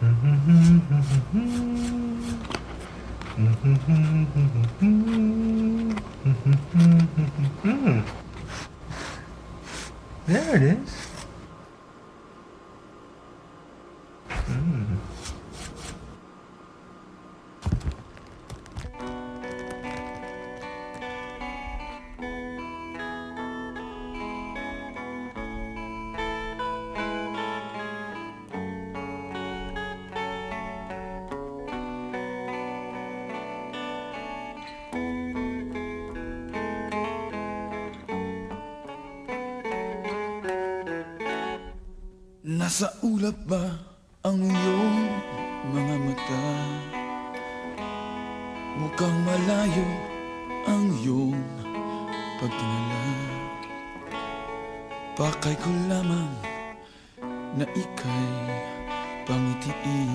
There it is. Nasa ulap ba ang iyong mga mata? Mukhang malayo ang iyong pagtingala. Pakay ko lamang na ika'y pangitiin.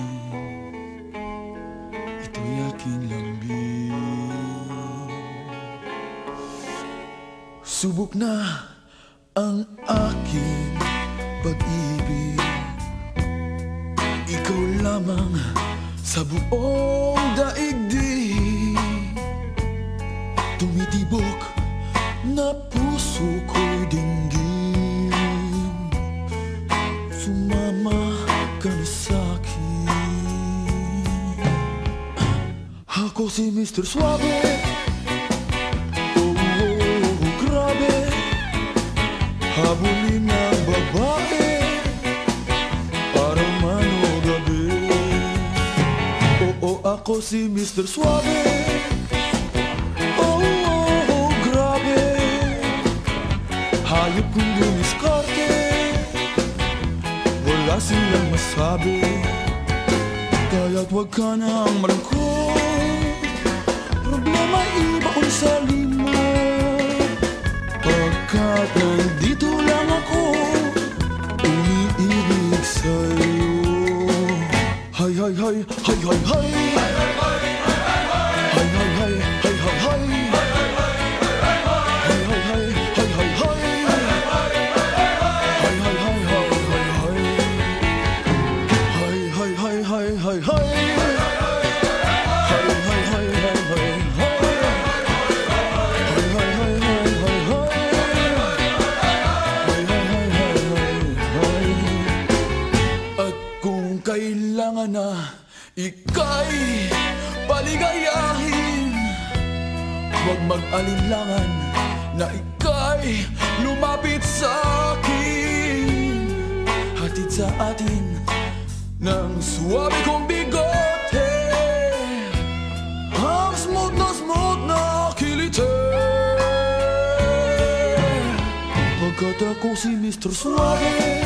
Ito'y aking lambing. Subok na ang aking pag-ibig lamang sa buong daigdig Tumitibok na puso ko'y dinggin Sumama ka na sa'kin Ako si Mr. Suave. Oh, oh, oh, grabe. Habulin ng babae ako si Mr. Suave. Oh, oh, oh, grabe. Hayop kong dumiskarte. Wala silang masabi. Kaya't wag ka nang malungkot. Problema ibaon sa 去去去去去。Kailangan na ika'y paligayahin. Huwag mag-alinlangan na ika'y lumapit sa akin. Hatid sa atin ng suwabe kong bigote. Ang smooth na smooth na kilite. Pagkat ako si Mr. Suave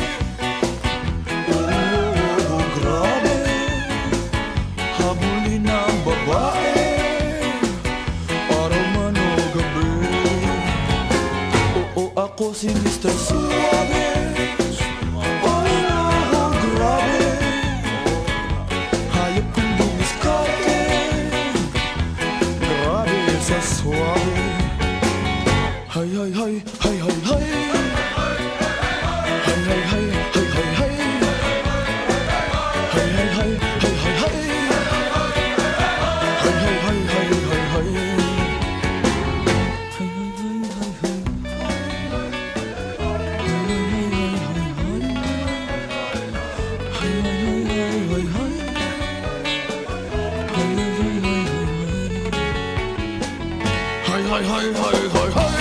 in Mr. Suave. So hey, hey, hey, hey, hey 去去去去去。